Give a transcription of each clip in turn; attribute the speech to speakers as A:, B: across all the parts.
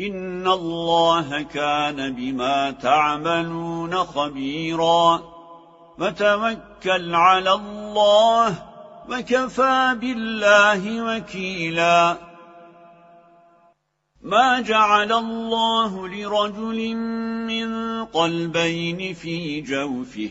A: إن الله كان بما تعملون خبيرا وتوكل على الله وكفى بالله وكيلا ما جعل الله لرجل من قلبين في جوفه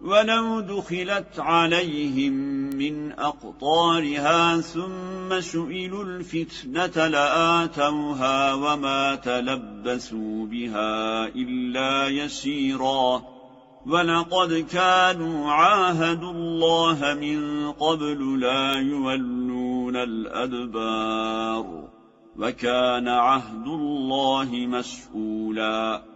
A: ولو دخلت عليهم من أقطارها ثم سئلوا الفتنة لآتوها وما تلبسوا بها إلا يسيرا ولقد كانوا عاهدوا الله من قبل لا يولون الأدبار وكان عهد الله مسؤولا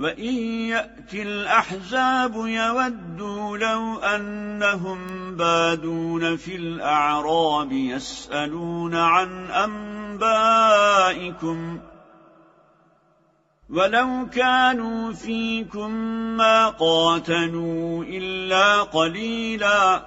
A: وإن يأتي الأحزاب يودوا لو أنهم بادون في الأعراب يسألون عن أنبائكم ولو كانوا فيكم ما قاتلوا إلا قليلا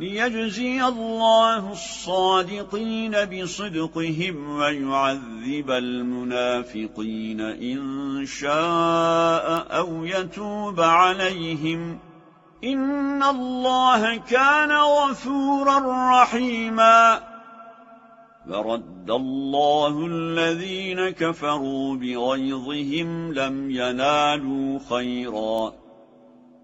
A: ليجزي الله الصادقين بصدقهم ويعذب المنافقين إن شاء أو يتوب عليهم. إن الله كان غفورا رحيما. فرد الله الذين كفروا بغيظهم لم ينالوا خيرا.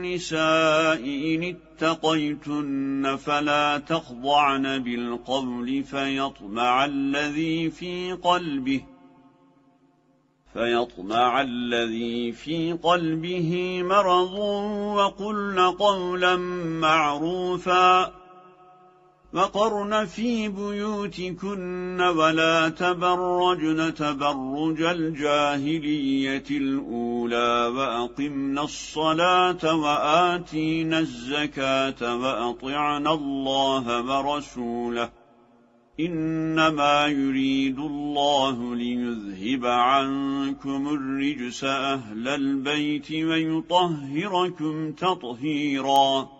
A: النساء إن اتقيتن فلا تخضعن بالقول فيطمع الذي في قلبه فيطمع الذي في قلبه مرض وقلن قولا معروفا وقرن في بيوتكن ولا تبرجن تبرج الجاهلية الأولى وأقمن الصلاة وآتين الزكاة وأطعن الله ورسوله إنما يريد الله ليذهب عنكم الرجس أهل البيت ويطهركم تطهيراً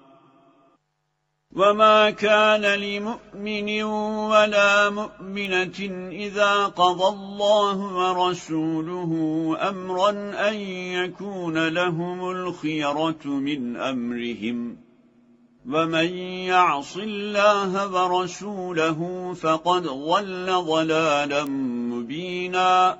A: وما كان لمؤمن ولا مؤمنة إذا قضى الله ورسوله أمرا أن يكون لهم الخيرة من أمرهم ومن يعص الله ورسوله فقد ضل ضلالا مبينا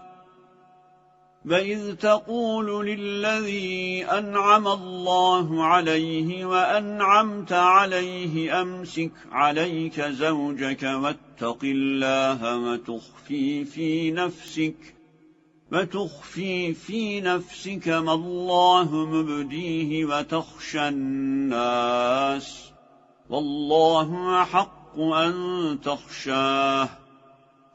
A: وإذ تقول للذي أنعم الله عليه وأنعمت عليه أمسك عليك زوجك واتق الله وتخفي في نفسك وتخفي في نفسك ما الله مبديه وتخشى الناس والله حق أن تخشاه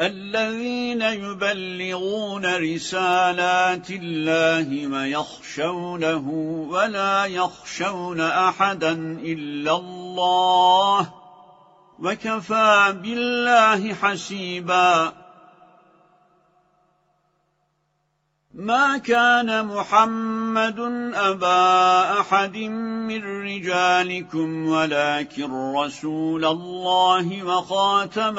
A: الذين يبلغون رسالات الله ويخشونه ولا يخشون أحدا إلا الله وكفى بالله حسيبا. ما كان محمد أبا أحد من رجالكم ولكن رسول الله وخاتم